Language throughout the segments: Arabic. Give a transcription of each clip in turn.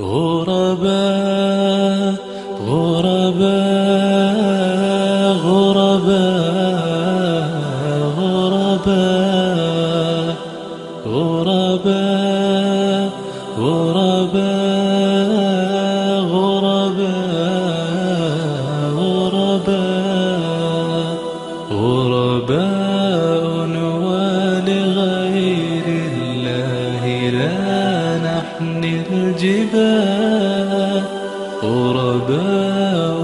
غرباء غرباء غرباء غرباء غرباء غرباء غرباء غرباء غرباء الجبال غرباء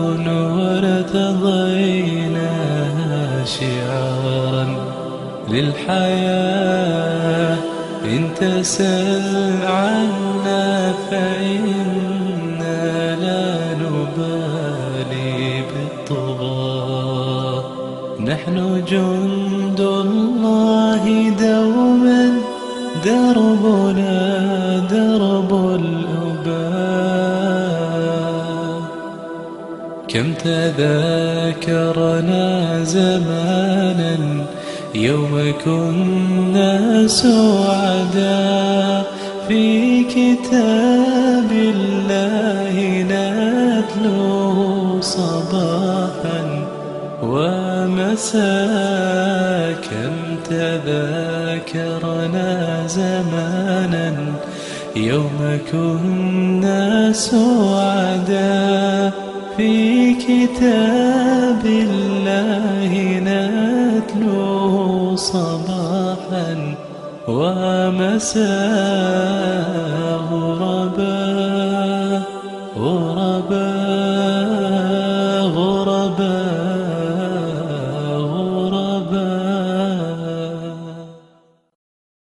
وارتضيناها شعارا للحياة. إن تسل عنا فإنا لا نبالي بالطغاة. نحن جند الله دوما دربنا كم تذاكرنا زمانا يوم كنا سعدا في كتاب الله نتلوه صباحا ومساء. كم تذاكرنا زمانا يوم كنا سعدا في كتاب الله نتلوه صباحا ومساء غرباء غرباء